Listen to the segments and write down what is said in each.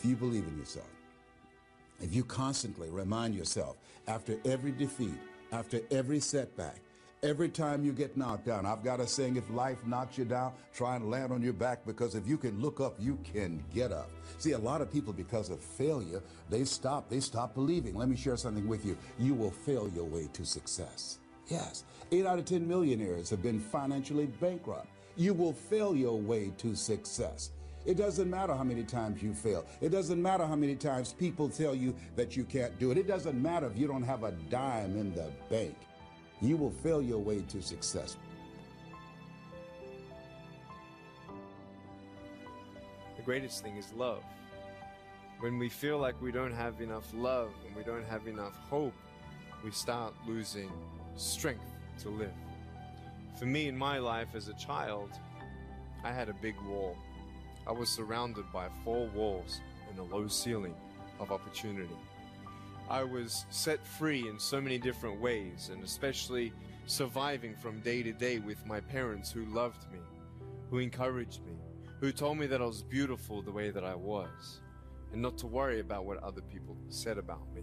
if you believe in yourself, if you constantly remind yourself after every defeat, after every setback, every time you get knocked down, I've got a saying, if life knocks you down, try and land on your back because if you can look up, you can get up. See, a lot of people, because of failure, they stop, they stop believing. Let me share something with you. You will fail your way to success. Yes, eight out of 10 millionaires have been financially bankrupt. You will fail your way to success. It doesn't matter how many times you fail. It doesn't matter how many times people tell you that you can't do it. It doesn't matter if you don't have a dime in the bank. You will fail your way to success. The greatest thing is love. When we feel like we don't have enough love and we don't have enough hope, we start losing strength to live. For me in my life as a child, I had a big wall. I was surrounded by four walls and a low ceiling of opportunity. I was set free in so many different ways, and especially surviving from day to day with my parents who loved me, who encouraged me, who told me that I was beautiful the way that I was, and not to worry about what other people said about me.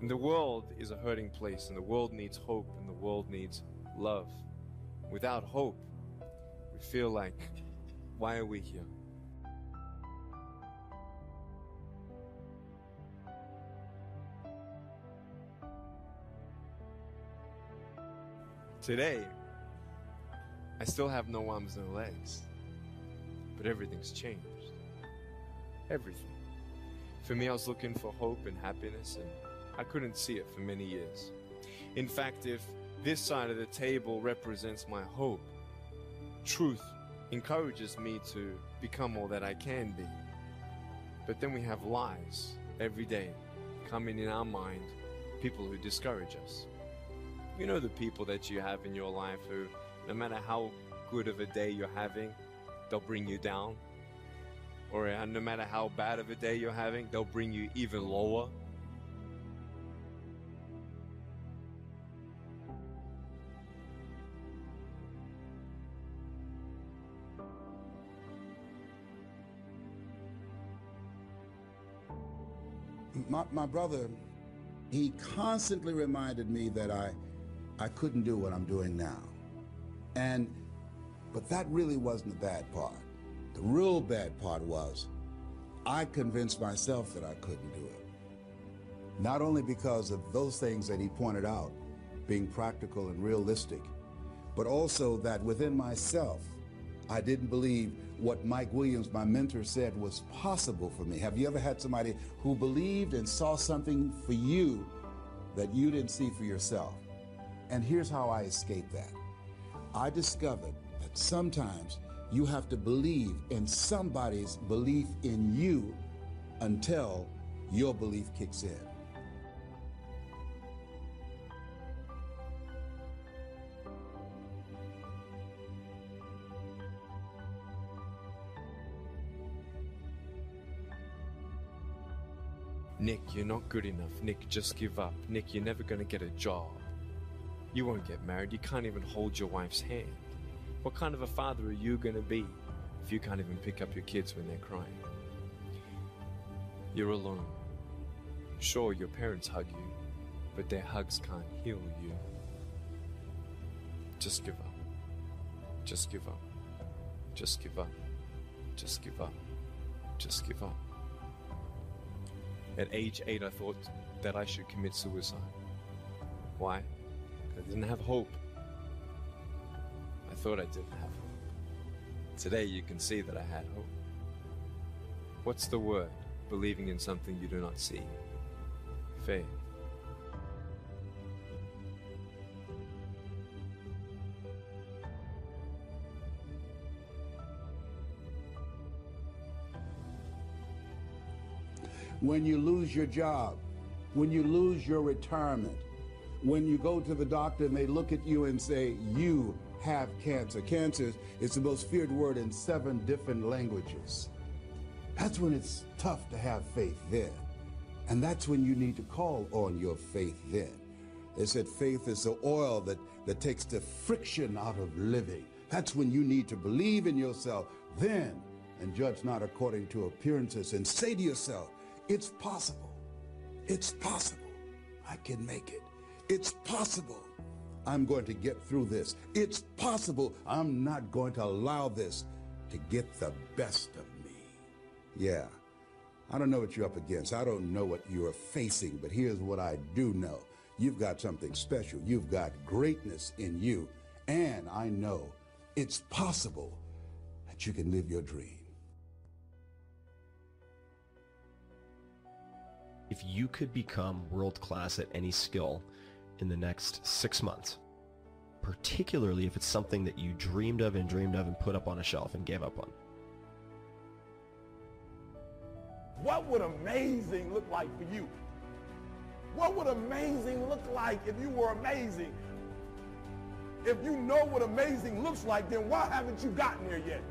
And the world is a hurting place, and the world needs hope, and the world needs love. Without hope, we feel like, why are we here? Today, I still have no arms, no legs, but everything's changed. Everything. For me, I was looking for hope and happiness, and I couldn't see it for many years. In fact, if this side of the table represents my hope, truth encourages me to become all that I can be. But then we have lies every day coming in our mind, people who discourage us. You know the people that you have in your life who, no matter how good of a day you're having, they'll bring you down. Or uh, no matter how bad of a day you're having, they'll bring you even lower. My, my brother, he constantly reminded me that I, I couldn't do what I'm doing now. And, but that really wasn't the bad part. The real bad part was I convinced myself that I couldn't do it. Not only because of those things that he pointed out, being practical and realistic, but also that within myself, I didn't believe what Mike Williams, my mentor, said was possible for me. Have you ever had somebody who believed and saw something for you that you didn't see for yourself? And here's how I escaped that. I discovered that sometimes you have to believe in somebody's belief in you until your belief kicks in. Nick, you're not good enough. Nick, just give up. Nick, you're never going to get a job. You won't get married. You can't even hold your wife's hand. What kind of a father are you going to be if you can't even pick up your kids when they're crying? You're alone. Sure, your parents hug you, but their hugs can't heal you. Just give up. Just give up. Just give up. Just give up. Just give up. At age eight, I thought that I should commit suicide. Why? I didn't have hope. I thought I didn't have hope. Today, you can see that I had hope. What's the word? Believing in something you do not see. Faith. When you lose your job, when you lose your retirement, when you go to the doctor and they look at you and say, you have cancer. Cancer is the most feared word in seven different languages. That's when it's tough to have faith then. And that's when you need to call on your faith then. They said faith is the oil that, that takes the friction out of living. That's when you need to believe in yourself then and judge not according to appearances and say to yourself, it's possible. It's possible. I can make it. It's possible. I'm going to get through this. It's possible. I'm not going to allow this to get the best of me. Yeah. I don't know what you're up against. I don't know what you're facing, but here's what I do know. You've got something special. You've got greatness in you. And I know it's possible that you can live your dream. If you could become world class at any skill in the next six months, particularly if it's something that you dreamed of and dreamed of and put up on a shelf and gave up on, what would amazing look like for you? What would amazing look like if you were amazing? If you know what amazing looks like, then why haven't you gotten there yet?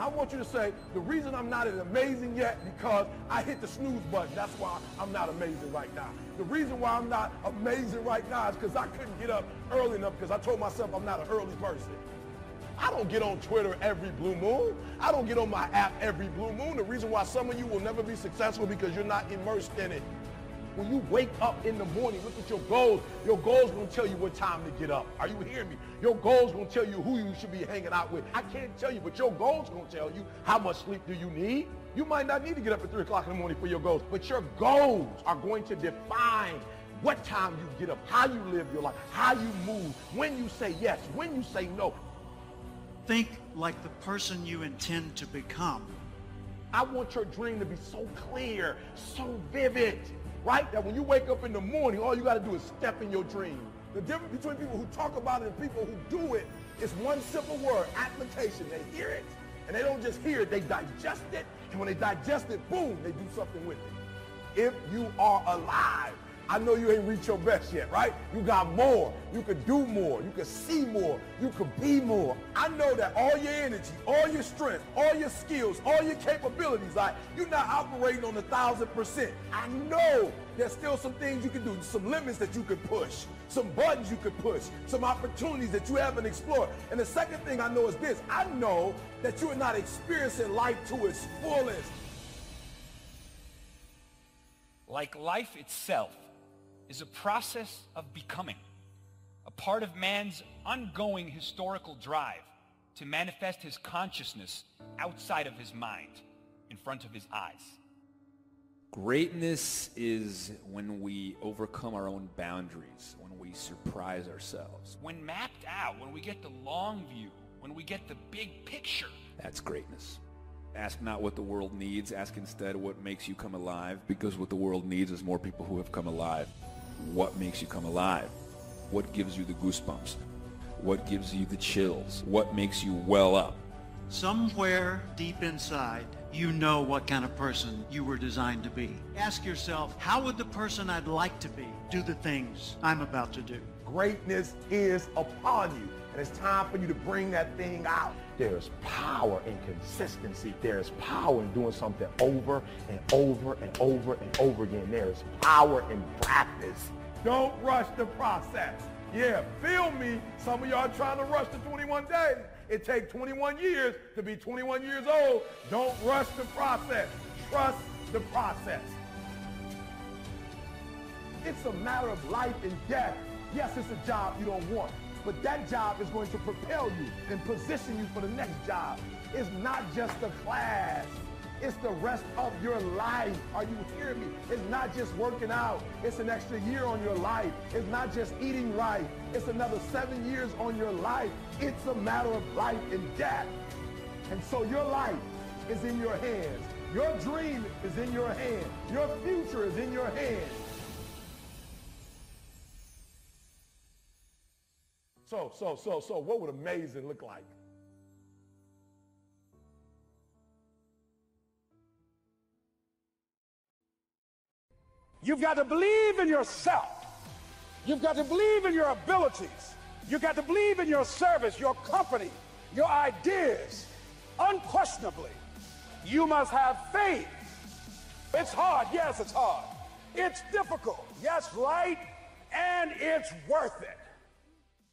I want you to say, the reason I'm not as amazing yet because I hit the snooze button. That's why I'm not amazing right now. The reason why I'm not amazing right now is because I couldn't get up early enough because I told myself I'm not an early person. I don't get on Twitter every blue moon. I don't get on my app every blue moon. The reason why some of you will never be successful because you're not immersed in it. When you wake up in the morning, look at your goals. Your goals to tell you what time to get up. Are you hearing me? Your goals to tell you who you should be hanging out with. I can't tell you, but your goals to tell you how much sleep do you need. You might not need to get up at 3 o'clock in the morning for your goals, but your goals are going to define what time you get up, how you live your life, how you move, when you say yes, when you say no. Think like the person you intend to become. I want your dream to be so clear, so vivid right? That when you wake up in the morning, all you got to do is step in your dream. The difference between people who talk about it and people who do it is one simple word, application. They hear it, and they don't just hear it, they digest it, and when they digest it, boom, they do something with it. If you are alive, I know you ain't reached your best yet, right? You got more. You could do more. You could see more. You could be more. I know that all your energy, all your strength, all your skills, all your capabilities, like you're not operating on a thousand percent. I know there's still some things you can do, some limits that you can push, some buttons you can push, some opportunities that you haven't explored. And the second thing I know is this. I know that you are not experiencing life to its fullest. Like life itself, is a process of becoming, a part of man's ongoing historical drive to manifest his consciousness outside of his mind, in front of his eyes. Greatness is when we overcome our own boundaries, when we surprise ourselves. When mapped out, when we get the long view, when we get the big picture. That's greatness. Ask not what the world needs, ask instead what makes you come alive, because what the world needs is more people who have come alive what makes you come alive, what gives you the goosebumps, what gives you the chills, what makes you well up. Somewhere deep inside, you know what kind of person you were designed to be. Ask yourself, how would the person I'd like to be do the things I'm about to do? Greatness is upon you. And it's time for you to bring that thing out. There's power in consistency. There's power in doing something over and over and over and over again. There's power in practice. Don't rush the process. Yeah, feel me. Some of y'all trying to rush the 21 days. It takes 21 years to be 21 years old. Don't rush the process. Trust the process. It's a matter of life and death. Yes, it's a job you don't want. But that job is going to propel you and position you for the next job. It's not just a class. It's the rest of your life. Are you hearing me? It's not just working out. It's an extra year on your life. It's not just eating right. It's another seven years on your life. It's a matter of life and death. And so your life is in your hands. Your dream is in your hands. Your future is in your hands. So, so, so, so, what would amazing look like? You've got to believe in yourself. You've got to believe in your abilities. You've got to believe in your service, your company, your ideas. Unquestionably, you must have faith. It's hard. Yes, it's hard. It's difficult, yes, right, and it's worth it.